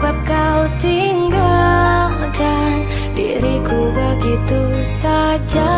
sebab kau tinggalkan diriku begitu saja.